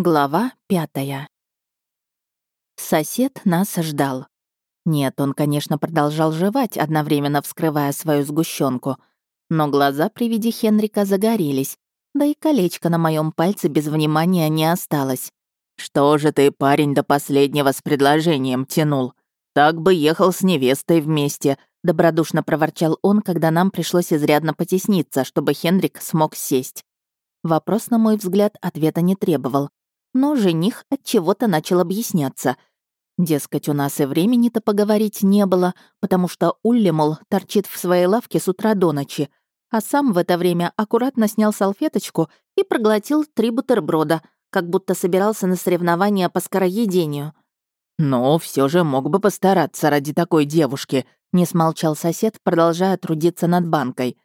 Глава пятая. Сосед нас ждал. Нет, он, конечно, продолжал жевать, одновременно вскрывая свою сгущенку, но глаза при виде Хенрика загорелись, да и колечко на моем пальце без внимания не осталось. «Что же ты, парень, до последнего с предложением тянул? Так бы ехал с невестой вместе», — добродушно проворчал он, когда нам пришлось изрядно потесниться, чтобы Хенрик смог сесть. Вопрос, на мой взгляд, ответа не требовал но жених от чего-то начал объясняться. Дескать, у нас и времени-то поговорить не было, потому что Улли, мол, торчит в своей лавке с утра до ночи, а сам в это время аккуратно снял салфеточку и проглотил три бутерброда, как будто собирался на соревнования по скороедению. «Но все же мог бы постараться ради такой девушки», — не смолчал сосед, продолжая трудиться над банкой.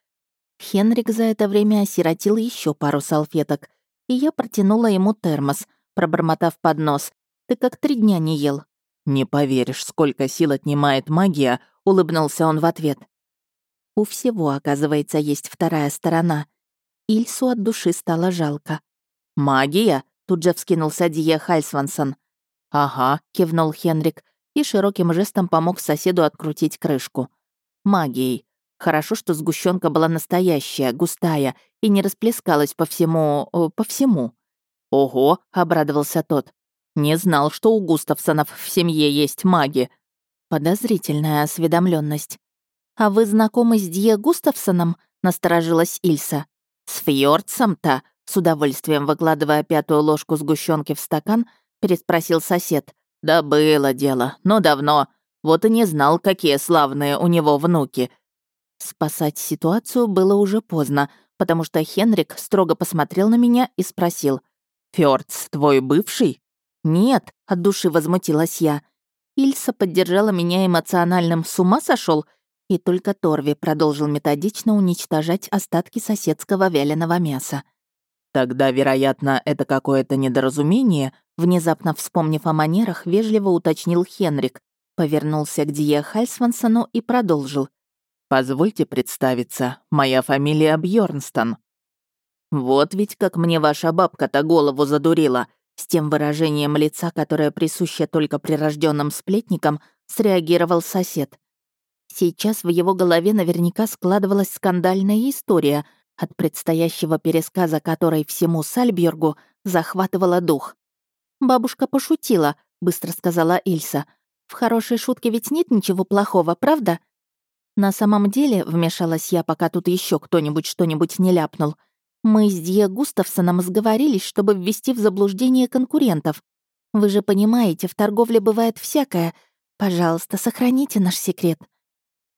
Хенрик за это время осиротил еще пару салфеток, и я протянула ему термос, пробормотав под нос. «Ты как три дня не ел». «Не поверишь, сколько сил отнимает магия», — улыбнулся он в ответ. У всего, оказывается, есть вторая сторона. Ильсу от души стало жалко. «Магия?» — тут же вскинулся Дие Хальсвансон. «Ага», — кивнул Хенрик и широким жестом помог соседу открутить крышку. «Магией. Хорошо, что сгущенка была настоящая, густая и не расплескалась по всему... по всему. «Ого!» — обрадовался тот. «Не знал, что у Густавсонов в семье есть маги». Подозрительная осведомленность. «А вы знакомы с Дье Густавсоном?» — насторожилась Ильса. «С Фьордсом-то?» — с удовольствием выкладывая пятую ложку сгущенки в стакан, переспросил сосед. «Да было дело, но давно. Вот и не знал, какие славные у него внуки. Спасать ситуацию было уже поздно, потому что Хенрик строго посмотрел на меня и спросил. «Фёрдс, твой бывший?» «Нет», — от души возмутилась я. Ильса поддержала меня эмоциональным «с ума сошел? И только Торви продолжил методично уничтожать остатки соседского вяленого мяса. «Тогда, вероятно, это какое-то недоразумение», внезапно вспомнив о манерах, вежливо уточнил Хенрик, повернулся к Дие Хальсвансону и продолжил. Позвольте представиться, моя фамилия Бьорнстон. Вот ведь как мне ваша бабка-то голову задурила. С тем выражением лица, которое присуще только прирожденным сплетникам, среагировал сосед. Сейчас в его голове наверняка складывалась скандальная история, от предстоящего пересказа которой всему Сальбергу захватывала дух. «Бабушка пошутила», — быстро сказала Ильса. «В хорошей шутке ведь нет ничего плохого, правда?» На самом деле, вмешалась я, пока тут еще кто-нибудь что-нибудь не ляпнул, мы с Дье Густавсоном сговорились, чтобы ввести в заблуждение конкурентов. Вы же понимаете, в торговле бывает всякое. Пожалуйста, сохраните наш секрет».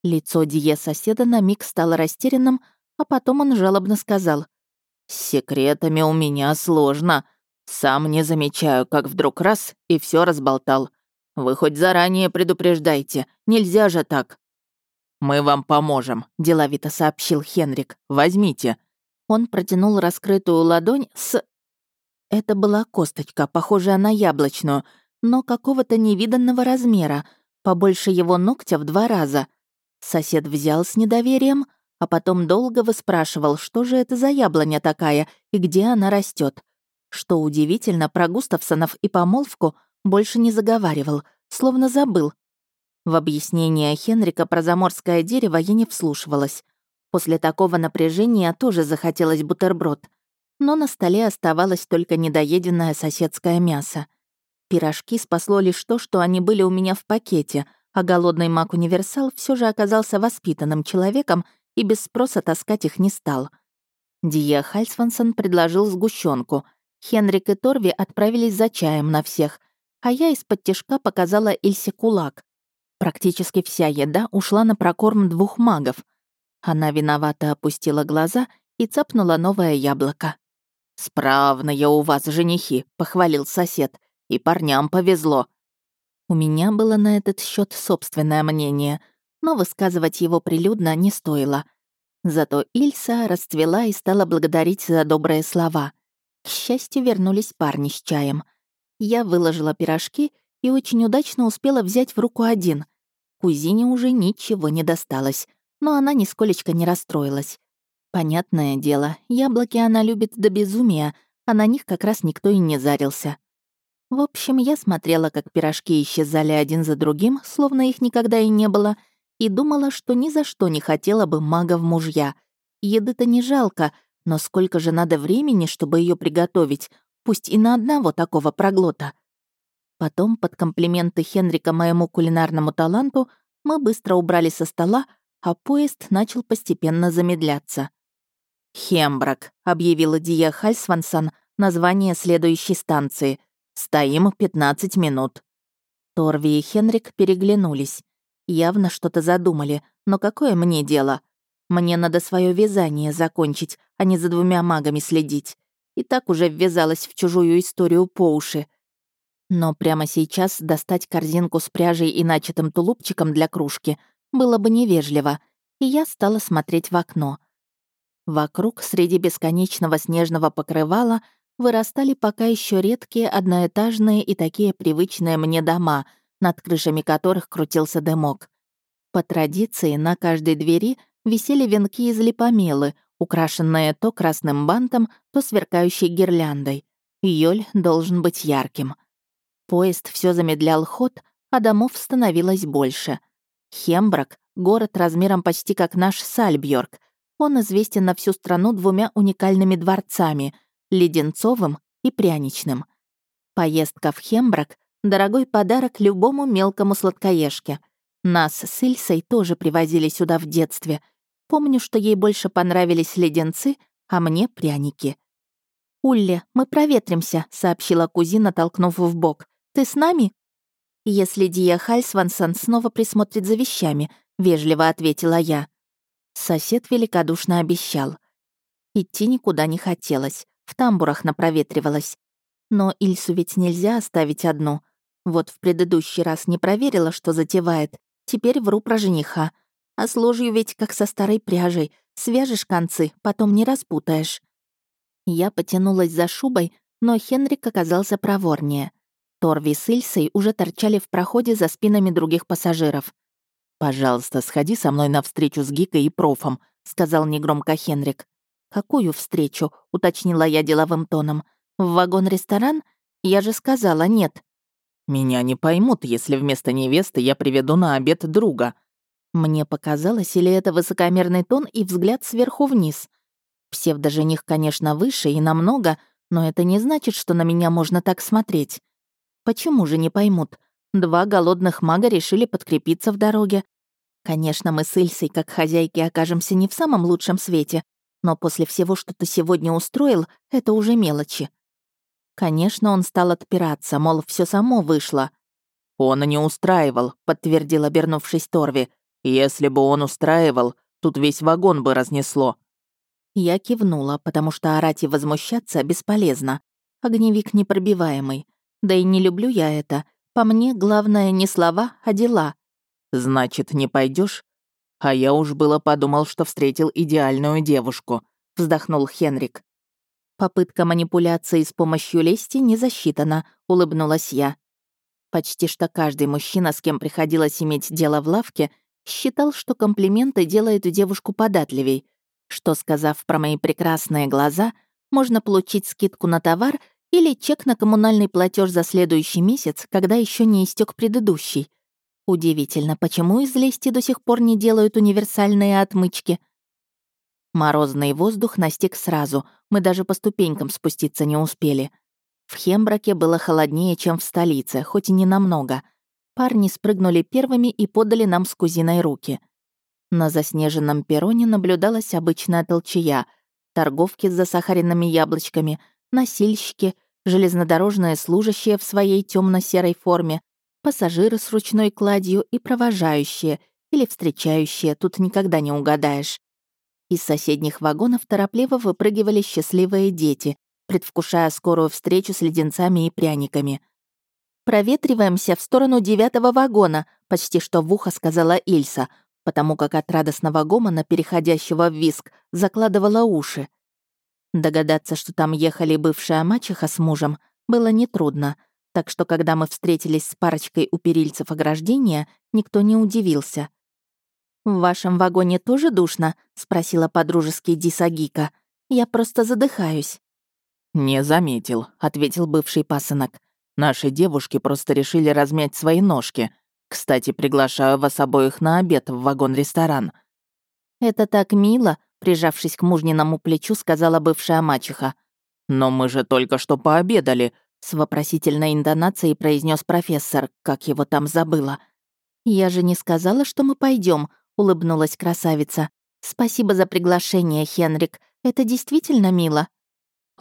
Лицо Дье соседа на миг стало растерянным, а потом он жалобно сказал. «С секретами у меня сложно. Сам не замечаю, как вдруг раз и все разболтал. Вы хоть заранее предупреждайте, нельзя же так». «Мы вам поможем», — деловито сообщил Хенрик. «Возьмите». Он протянул раскрытую ладонь с... Это была косточка, похожая на яблочную, но какого-то невиданного размера, побольше его ногтя в два раза. Сосед взял с недоверием, а потом долго выспрашивал, что же это за яблоня такая и где она растет. Что удивительно, про Густавсонов и помолвку больше не заговаривал, словно забыл, в объяснение Хенрика про заморское дерево я не вслушивалась. После такого напряжения тоже захотелось бутерброд. Но на столе оставалось только недоеденное соседское мясо. Пирожки спасло лишь то, что они были у меня в пакете, а голодный маг-универсал все же оказался воспитанным человеком и без спроса таскать их не стал. Дия Хальсвансон предложил сгущенку. Хенрик и Торви отправились за чаем на всех, а я из-под тяжка показала Ильсе кулак. Практически вся еда ушла на прокорм двух магов. Она виновато опустила глаза и цапнула новое яблоко. «Справные у вас женихи», — похвалил сосед. «И парням повезло». У меня было на этот счет собственное мнение, но высказывать его прилюдно не стоило. Зато Ильса расцвела и стала благодарить за добрые слова. К счастью, вернулись парни с чаем. Я выложила пирожки и очень удачно успела взять в руку один. Кузине уже ничего не досталось, но она нисколечко не расстроилась. Понятное дело, яблоки она любит до безумия, а на них как раз никто и не зарился. В общем, я смотрела, как пирожки исчезали один за другим, словно их никогда и не было, и думала, что ни за что не хотела бы мага в мужья. Еды-то не жалко, но сколько же надо времени, чтобы ее приготовить, пусть и на одного такого проглота. Потом, под комплименты Хенрика моему кулинарному таланту, мы быстро убрали со стола, а поезд начал постепенно замедляться. «Хембрак», — объявила Дия Хальсвансон название следующей станции. «Стоим 15 минут». Торви и Хенрик переглянулись. Явно что-то задумали, но какое мне дело? Мне надо свое вязание закончить, а не за двумя магами следить. И так уже ввязалась в чужую историю по уши. Но прямо сейчас достать корзинку с пряжей и начатым тулупчиком для кружки было бы невежливо, и я стала смотреть в окно. Вокруг, среди бесконечного снежного покрывала, вырастали пока еще редкие одноэтажные и такие привычные мне дома, над крышами которых крутился дымок. По традиции на каждой двери висели венки из липомелы, украшенные то красным бантом, то сверкающей гирляндой. Йоль должен быть ярким. Поезд все замедлял ход, а домов становилось больше. Хембрак — город размером почти как наш Сальбьорг. Он известен на всю страну двумя уникальными дворцами — Леденцовым и Пряничным. Поездка в Хембрак — дорогой подарок любому мелкому сладкоежке. Нас с Ильсой тоже привозили сюда в детстве. Помню, что ей больше понравились леденцы, а мне — пряники. «Улли, мы проветримся», — сообщила кузина, толкнув в бок. Ты с нами?» «Если Дия Хальсвансон снова присмотрит за вещами», — вежливо ответила я. Сосед великодушно обещал. Идти никуда не хотелось, в тамбурах напроветривалась. Но Ильсу ведь нельзя оставить одну. Вот в предыдущий раз не проверила, что затевает. Теперь вру про жениха. А с ложью ведь как со старой пряжей. Свяжешь концы, потом не распутаешь. Я потянулась за шубой, но Хенрик оказался проворнее. Торви с Ильсой уже торчали в проходе за спинами других пассажиров. «Пожалуйста, сходи со мной на встречу с Гикой и профом», — сказал негромко Хенрик. «Какую встречу?» — уточнила я деловым тоном. «В вагон-ресторан? Я же сказала нет». «Меня не поймут, если вместо невесты я приведу на обед друга». Мне показалось, или это высокомерный тон и взгляд сверху вниз. Псевдожених, конечно, выше и намного, но это не значит, что на меня можно так смотреть. Почему же не поймут? Два голодных мага решили подкрепиться в дороге. Конечно, мы с Ильсой, как хозяйки, окажемся не в самом лучшем свете, но после всего, что ты сегодня устроил, это уже мелочи. Конечно, он стал отпираться, мол, все само вышло. «Он не устраивал», — подтвердил, обернувшись Торви. «Если бы он устраивал, тут весь вагон бы разнесло». Я кивнула, потому что орать и возмущаться бесполезно. Огневик непробиваемый. Да и не люблю я это. По мне, главное не слова, а дела. Значит, не пойдешь? А я уж было подумал, что встретил идеальную девушку, вздохнул Хенрик. Попытка манипуляции с помощью лести не засчитана, улыбнулась я. Почти что каждый мужчина, с кем приходилось иметь дело в лавке, считал, что комплименты делают девушку податливей, что, сказав про мои прекрасные глаза, можно получить скидку на товар или чек на коммунальный платеж за следующий месяц, когда еще не истек предыдущий. Удивительно, почему из лести до сих пор не делают универсальные отмычки? Морозный воздух настиг сразу, мы даже по ступенькам спуститься не успели. В Хембраке было холоднее, чем в столице, хоть и не намного. Парни спрыгнули первыми и подали нам с кузиной руки. На заснеженном перроне наблюдалась обычная толчая, торговки с засахаренными яблочками, носильщики — железнодорожные служащие в своей темно серой форме, пассажиры с ручной кладью и провожающие или встречающие, тут никогда не угадаешь. Из соседних вагонов торопливо выпрыгивали счастливые дети, предвкушая скорую встречу с леденцами и пряниками. «Проветриваемся в сторону девятого вагона», — почти что в ухо сказала Ильса, потому как от радостного гомона, переходящего в виск, закладывала уши. Догадаться, что там ехали бывшая мачеха с мужем, было нетрудно, так что когда мы встретились с парочкой у перильцев ограждения, никто не удивился. «В вашем вагоне тоже душно?» — спросила подружески Дисагика. «Я просто задыхаюсь». «Не заметил», — ответил бывший пасынок. «Наши девушки просто решили размять свои ножки. Кстати, приглашаю вас обоих на обед в вагон-ресторан». «Это так мило», — прижавшись к мужниному плечу, сказала бывшая мачеха. «Но мы же только что пообедали», — с вопросительной интонацией произнес профессор, как его там забыла. «Я же не сказала, что мы пойдем, улыбнулась красавица. «Спасибо за приглашение, Хенрик. Это действительно мило».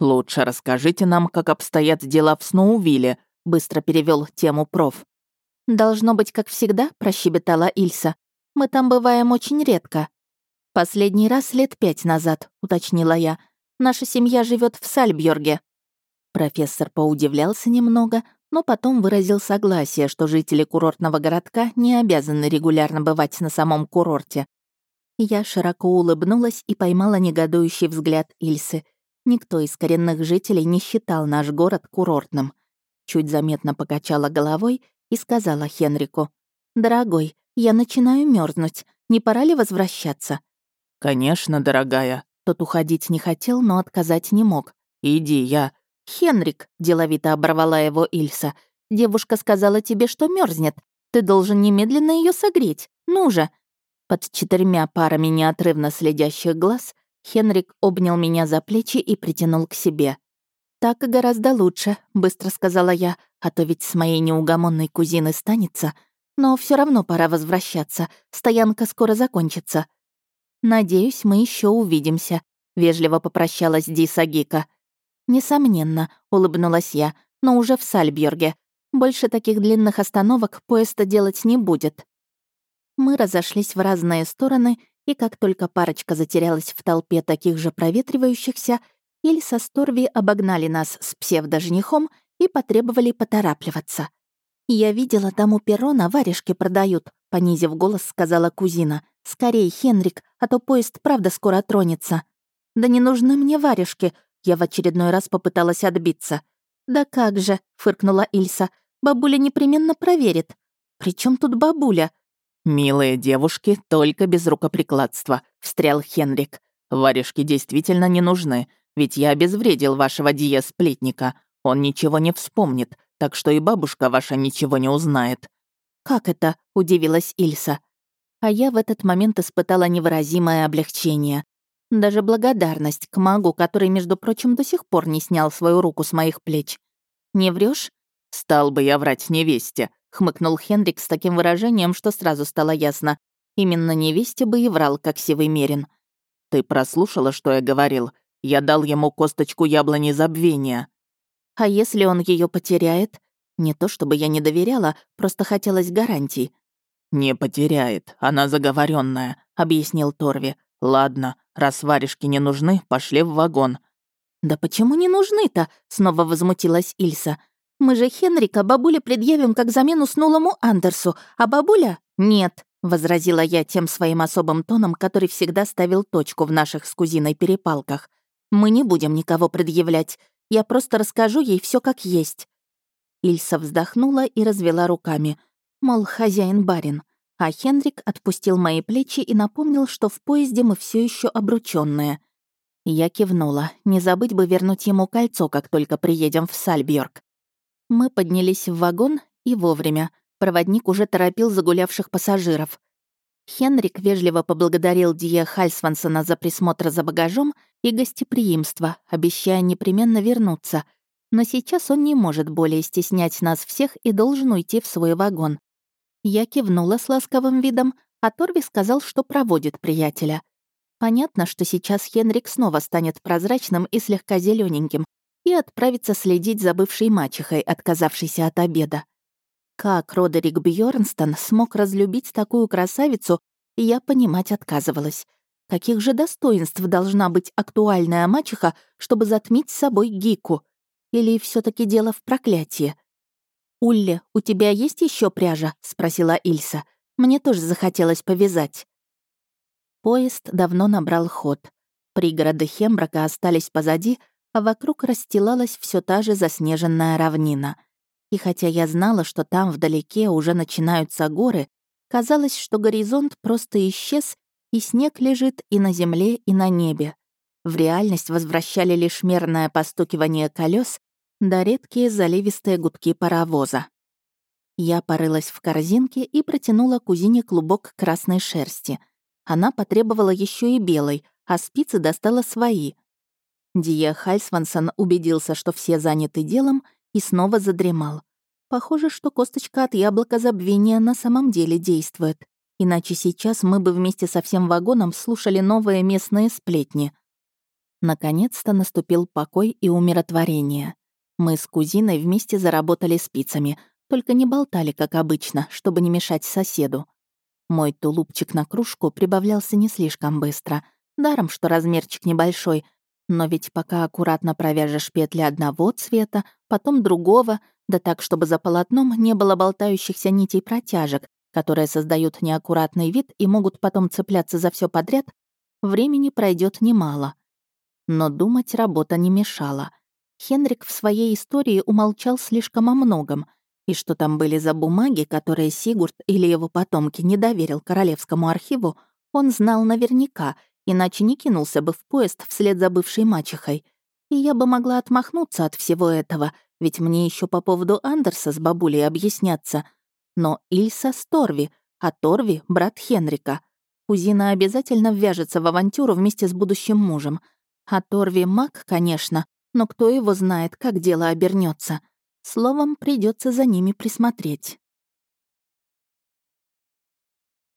«Лучше расскажите нам, как обстоят дела в Сноувилле», — быстро перевел тему проф. «Должно быть, как всегда», — прощебетала Ильса. «Мы там бываем очень редко». «Последний раз лет пять назад», — уточнила я. «Наша семья живет в Сальбьорге». Профессор поудивлялся немного, но потом выразил согласие, что жители курортного городка не обязаны регулярно бывать на самом курорте. Я широко улыбнулась и поймала негодующий взгляд Ильсы. Никто из коренных жителей не считал наш город курортным. Чуть заметно покачала головой и сказала Хенрику. «Дорогой, я начинаю мерзнуть. Не пора ли возвращаться?» «Конечно, дорогая». Тот уходить не хотел, но отказать не мог. «Иди, я...» «Хенрик», — деловито оборвала его Ильса, «девушка сказала тебе, что мерзнет. Ты должен немедленно ее согреть. Ну же!» Под четырьмя парами неотрывно следящих глаз Хенрик обнял меня за плечи и притянул к себе. «Так гораздо лучше», — быстро сказала я, «а то ведь с моей неугомонной кузиной станется. Но все равно пора возвращаться, стоянка скоро закончится». «Надеюсь, мы еще увидимся», — вежливо попрощалась Ди Сагика. «Несомненно», — улыбнулась я, «но уже в Сальбьерге. Больше таких длинных остановок поезд делать не будет». Мы разошлись в разные стороны, и как только парочка затерялась в толпе таких же проветривающихся, Ильса с Торви обогнали нас с псевдоженихом и потребовали поторапливаться. «Я видела, там у перрона варежки продают», — понизив голос, сказала кузина. «Скорей, Хенрик, а то поезд правда скоро тронется». «Да не нужны мне варежки», — я в очередной раз попыталась отбиться. «Да как же», — фыркнула Ильса. «Бабуля непременно проверит». «При чем тут бабуля?» «Милые девушки, только без рукоприкладства», — встрял Хенрик. «Варежки действительно не нужны, ведь я обезвредил вашего Дия-сплетника. Он ничего не вспомнит, так что и бабушка ваша ничего не узнает». «Как это?» — удивилась Ильса. А я в этот момент испытала невыразимое облегчение. Даже благодарность к магу, который, между прочим, до сих пор не снял свою руку с моих плеч. «Не врешь? «Стал бы я врать невесте», хмыкнул Хенрик с таким выражением, что сразу стало ясно. Именно невесте бы и врал, как сивый мерин. «Ты прослушала, что я говорил? Я дал ему косточку яблони забвения». «А если он ее потеряет?» Не то чтобы я не доверяла, просто хотелось гарантий. «Не потеряет, она заговоренная, объяснил Торви. «Ладно, раз варежки не нужны, пошли в вагон». «Да почему не нужны-то?» — снова возмутилась Ильса. Мы же Хенрика бабуле предъявим как замену снулому Андерсу, а бабуля — нет», — возразила я тем своим особым тоном, который всегда ставил точку в наших с кузиной перепалках. «Мы не будем никого предъявлять. Я просто расскажу ей все как есть». Ильса вздохнула и развела руками. Мол, хозяин-барин. А Хенрик отпустил мои плечи и напомнил, что в поезде мы все еще обрученные. Я кивнула. Не забыть бы вернуть ему кольцо, как только приедем в Сальбьорг. Мы поднялись в вагон и вовремя. Проводник уже торопил загулявших пассажиров. Хенрик вежливо поблагодарил Дия Хальсвансона за присмотр за багажом и гостеприимство, обещая непременно вернуться. Но сейчас он не может более стеснять нас всех и должен уйти в свой вагон. Я кивнула с ласковым видом, а Торви сказал, что проводит приятеля. Понятно, что сейчас Хенрик снова станет прозрачным и слегка зелененьким, и отправиться следить за бывшей мачехой, отказавшейся от обеда. Как Родерик Бьорнстон смог разлюбить такую красавицу, я понимать отказывалась. Каких же достоинств должна быть актуальная мачеха, чтобы затмить с собой Гику? Или все таки дело в проклятии? «Улле, у тебя есть еще пряжа?» — спросила Ильса. «Мне тоже захотелось повязать». Поезд давно набрал ход. Пригороды Хембрака остались позади, а вокруг расстилалась все та же заснеженная равнина. И хотя я знала, что там вдалеке уже начинаются горы, казалось, что горизонт просто исчез, и снег лежит и на земле, и на небе. В реальность возвращали лишь мерное постукивание колес да редкие заливистые гудки паровоза. Я порылась в корзинке и протянула кузине клубок красной шерсти. Она потребовала еще и белой, а спицы достала свои. Дия Хальсвансон убедился, что все заняты делом, и снова задремал. Похоже, что косточка от яблока забвения на самом деле действует. Иначе сейчас мы бы вместе со всем вагоном слушали новые местные сплетни. Наконец-то наступил покой и умиротворение. Мы с кузиной вместе заработали спицами, только не болтали, как обычно, чтобы не мешать соседу. Мой тулупчик на кружку прибавлялся не слишком быстро, даром, что размерчик небольшой, но ведь пока аккуратно провяжешь петли одного цвета, потом другого, да так, чтобы за полотном не было болтающихся нитей протяжек, которые создают неаккуратный вид и могут потом цепляться за все подряд, времени пройдет немало. Но думать работа не мешала — Хенрик в своей истории умолчал слишком о многом, и что там были за бумаги, которые Сигурд или его потомки не доверил Королевскому архиву, он знал наверняка, иначе не кинулся бы в поезд вслед за бывшей мачехой. И я бы могла отмахнуться от всего этого, ведь мне еще по поводу Андерса с бабулей объясняться. Но Ильса с Торви, а Торви — брат Хенрика. Кузина обязательно ввяжется в авантюру вместе с будущим мужем. А Торви маг, конечно, но кто его знает, как дело обернется. Словом, придется за ними присмотреть.